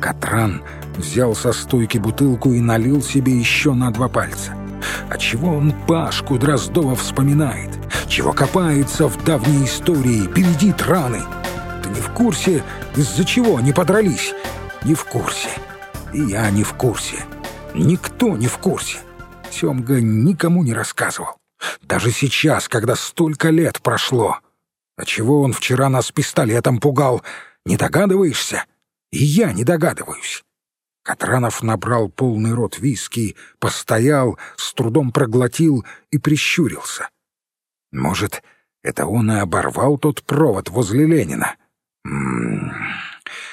Катран взял со стойки бутылку и налил себе еще на два пальца. А чего он Пашку Дроздова вспоминает? Чего копается в давней истории, бередит раны? Ты не в курсе, из-за чего они подрались? Не в курсе. И я не в курсе. Никто не в курсе. Семга никому не рассказывал. Даже сейчас, когда столько лет прошло. А чего он вчера нас пистолетом пугал, не догадываешься? И я не догадываюсь. Катранов набрал полный рот виски, постоял, с трудом проглотил и прищурился. Может, это он и оборвал тот провод возле Ленина? М -м -м.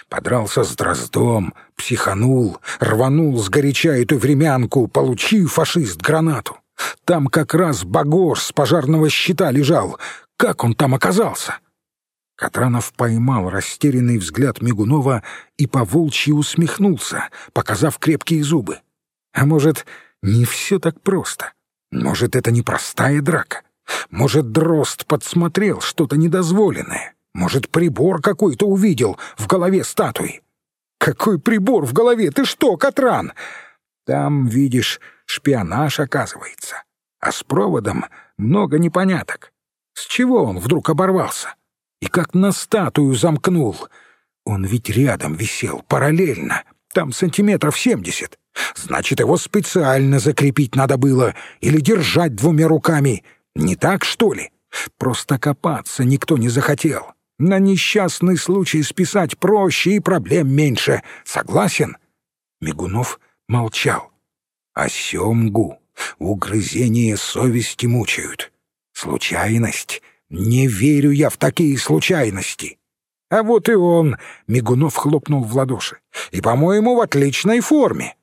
Подрался с Дроздом, психанул, рванул сгоряча эту времянку, получи, фашист, гранату. Там как раз багор с пожарного щита лежал. Как он там оказался? Катранов поймал растерянный взгляд Мигунова и поволчьи усмехнулся, показав крепкие зубы. А может, не все так просто? Может, это не простая драка? Может, Дрозд подсмотрел что-то недозволенное? Может, прибор какой-то увидел в голове статуи? Какой прибор в голове? Ты что, Катран? Там, видишь, шпионаж оказывается. А с проводом много непоняток. С чего он вдруг оборвался? И как на статую замкнул. Он ведь рядом висел, параллельно. Там сантиметров семьдесят. Значит, его специально закрепить надо было или держать двумя руками. Не так, что ли? Просто копаться никто не захотел. На несчастный случай списать проще и проблем меньше. Согласен?» Мигунов молчал. «А семгу угрызения совести мучают. Случайность. Не верю я в такие случайности». «А вот и он!» — Мигунов хлопнул в ладоши. «И, по-моему, в отличной форме».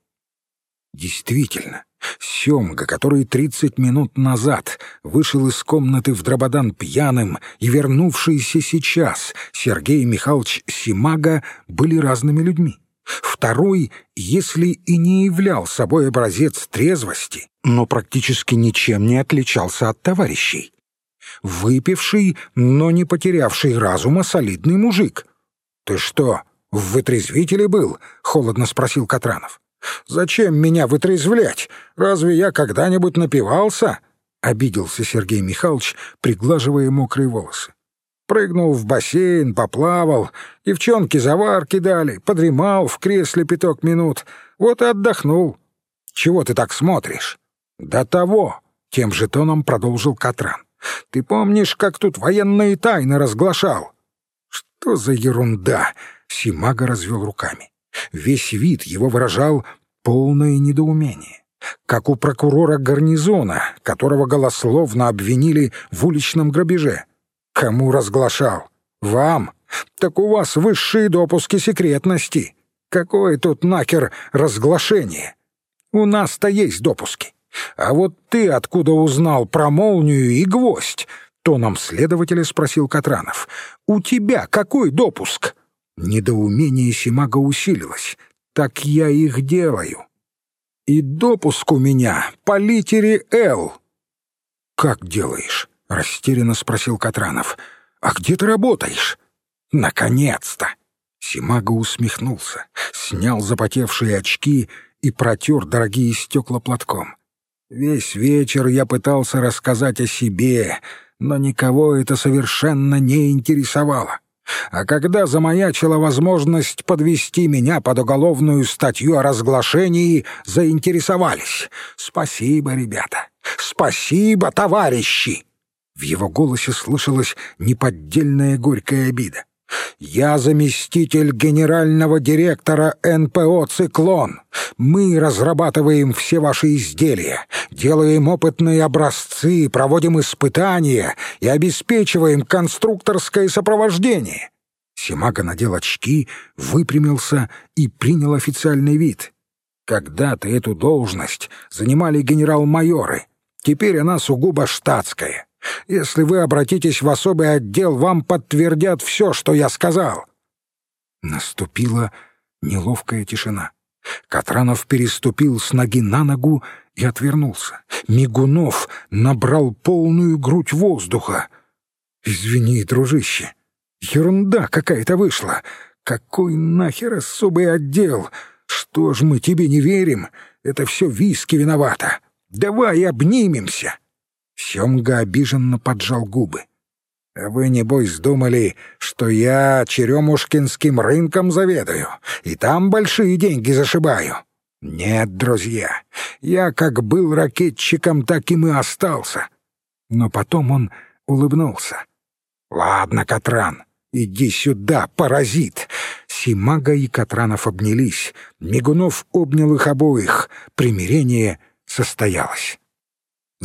Действительно, Семга, который тридцать минут назад вышел из комнаты в Дрободан пьяным и вернувшийся сейчас Сергей Михайлович Симага были разными людьми. Второй, если и не являл собой образец трезвости, но практически ничем не отличался от товарищей. Выпивший, но не потерявший разума солидный мужик. «Ты что, в вытрезвителе был?» — холодно спросил Катранов. Зачем меня вытрезвлять? Разве я когда-нибудь напивался?» — обиделся Сергей Михайлович, приглаживая мокрые волосы. Прыгнул в бассейн, поплавал, девчонки заварки дали, подремал в кресле пяток минут, вот и отдохнул. Чего ты так смотришь? До того, тем же тоном продолжил Катран. Ты помнишь, как тут военные тайны разглашал? Что за ерунда? Симага развел руками. Весь вид его выражал полное недоумение. Как у прокурора гарнизона, которого голословно обвинили в уличном грабеже. Кому разглашал? Вам? Так у вас высшие допуски секретности. Какое тут накер разглашение? У нас-то есть допуски. А вот ты откуда узнал про молнию и гвоздь? Тоном следователя спросил Катранов. У тебя какой допуск? Недоумение Симага усилилось. «Так я их делаю. И допуск у меня по литере «Л». «Как делаешь?» — растерянно спросил Катранов. «А где ты работаешь?» «Наконец-то!» Симага усмехнулся, снял запотевшие очки и протер дорогие стекла платком. Весь вечер я пытался рассказать о себе, но никого это совершенно не интересовало. А когда замаячила возможность подвести меня под уголовную статью о разглашении, заинтересовались. Спасибо, ребята. Спасибо, товарищи. В его голосе слышалась неподдельная горькая обида. «Я заместитель генерального директора НПО «Циклон». Мы разрабатываем все ваши изделия, делаем опытные образцы, проводим испытания и обеспечиваем конструкторское сопровождение». Симага надел очки, выпрямился и принял официальный вид. «Когда-то эту должность занимали генерал-майоры, теперь она сугубо штатская». Если вы обратитесь в особый отдел, вам подтвердят все, что я сказал». Наступила неловкая тишина. Катранов переступил с ноги на ногу и отвернулся. Мигунов набрал полную грудь воздуха. «Извини, дружище, ерунда какая-то вышла. Какой нахер особый отдел? Что ж мы тебе не верим? Это все виски виновата. Давай обнимемся!» Семга обиженно поджал губы. «А вы, небось, думали, что я Черемушкинским рынком заведую, и там большие деньги зашибаю?» «Нет, друзья, я как был ракетчиком, так и и остался». Но потом он улыбнулся. «Ладно, Катран, иди сюда, паразит!» Симага и Катранов обнялись. Мигунов обнял их обоих. Примирение состоялось.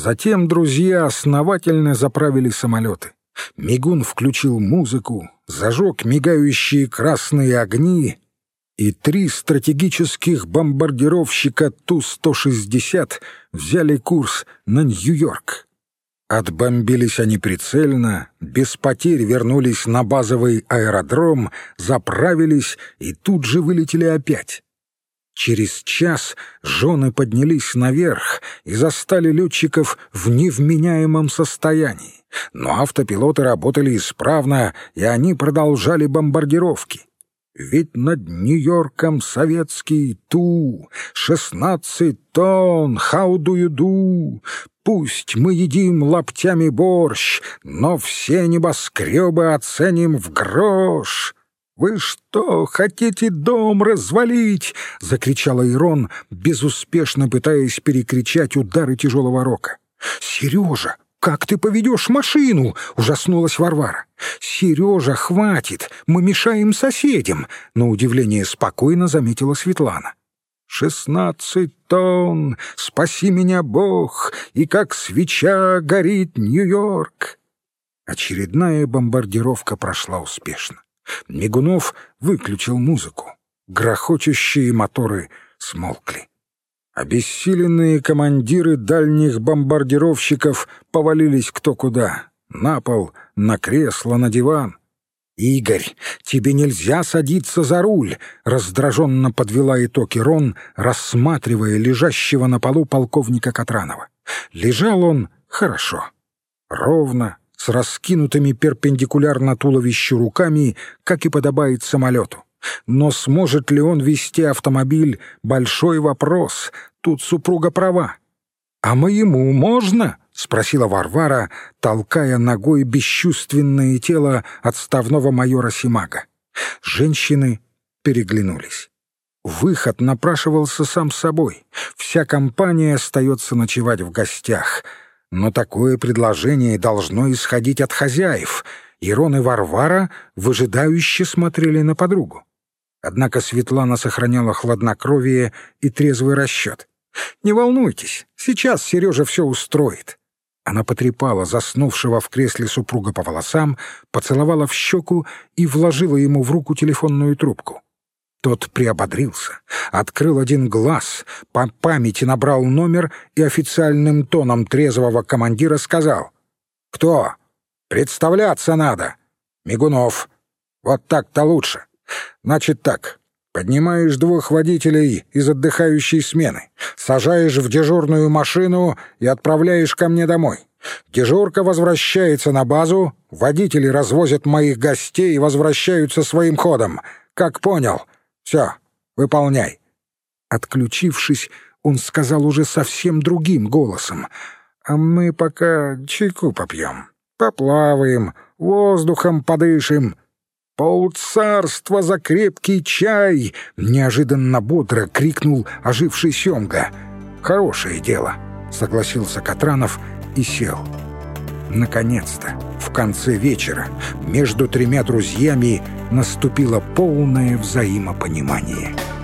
Затем друзья основательно заправили самолеты. Мигун включил музыку, зажег мигающие красные огни, и три стратегических бомбардировщика Ту-160 взяли курс на Нью-Йорк. Отбомбились они прицельно, без потерь вернулись на базовый аэродром, заправились и тут же вылетели опять. Через час жены поднялись наверх и застали летчиков в невменяемом состоянии. Но автопилоты работали исправно, и они продолжали бомбардировки. Ведь над Нью-Йорком советский Ту, шестнадцать тонн, how do you do? Пусть мы едим лаптями борщ, но все небоскребы оценим в грош. «Вы что, хотите дом развалить?» — закричала Ирон, безуспешно пытаясь перекричать удары тяжелого рока. «Сережа, как ты поведешь машину?» — ужаснулась Варвара. «Сережа, хватит, мы мешаем соседям», — на удивление спокойно заметила Светлана. «Шестнадцать тонн! Спаси меня, Бог! И как свеча горит Нью-Йорк!» Очередная бомбардировка прошла успешно. Мигунов выключил музыку. Грохочущие моторы смолкли. Обессиленные командиры дальних бомбардировщиков повалились кто куда. На пол, на кресло, на диван. «Игорь, тебе нельзя садиться за руль!» — раздраженно подвела итог Ирон, рассматривая лежащего на полу полковника Катранова. Лежал он хорошо, ровно, с раскинутыми перпендикулярно туловищу руками, как и подобает самолету. Но сможет ли он вести автомобиль — большой вопрос. Тут супруга права. «А моему можно?» — спросила Варвара, толкая ногой бесчувственное тело отставного майора Симага. Женщины переглянулись. Выход напрашивался сам собой. Вся компания остается ночевать в гостях. Но такое предложение должно исходить от хозяев. Ирон и Варвара выжидающе смотрели на подругу. Однако Светлана сохраняла хладнокровие и трезвый расчет. «Не волнуйтесь, сейчас Сережа все устроит». Она потрепала заснувшего в кресле супруга по волосам, поцеловала в щеку и вложила ему в руку телефонную трубку. Тот приободрился, открыл один глаз, по памяти набрал номер и официальным тоном трезвого командира сказал. «Кто? Представляться надо. Мигунов. Вот так-то лучше. Значит так, поднимаешь двух водителей из отдыхающей смены, сажаешь в дежурную машину и отправляешь ко мне домой. Дежурка возвращается на базу, водители развозят моих гостей и возвращаются своим ходом. Как понял? Все, выполняй». Отключившись, он сказал уже совсем другим голосом. «А мы пока чайку попьем, поплаваем, воздухом подышим». «Полцарства за крепкий чай!» — неожиданно бодро крикнул оживший Семга. «Хорошее дело», — согласился Катранов и сел. Наконец-то, в конце вечера, между тремя друзьями наступило полное взаимопонимание —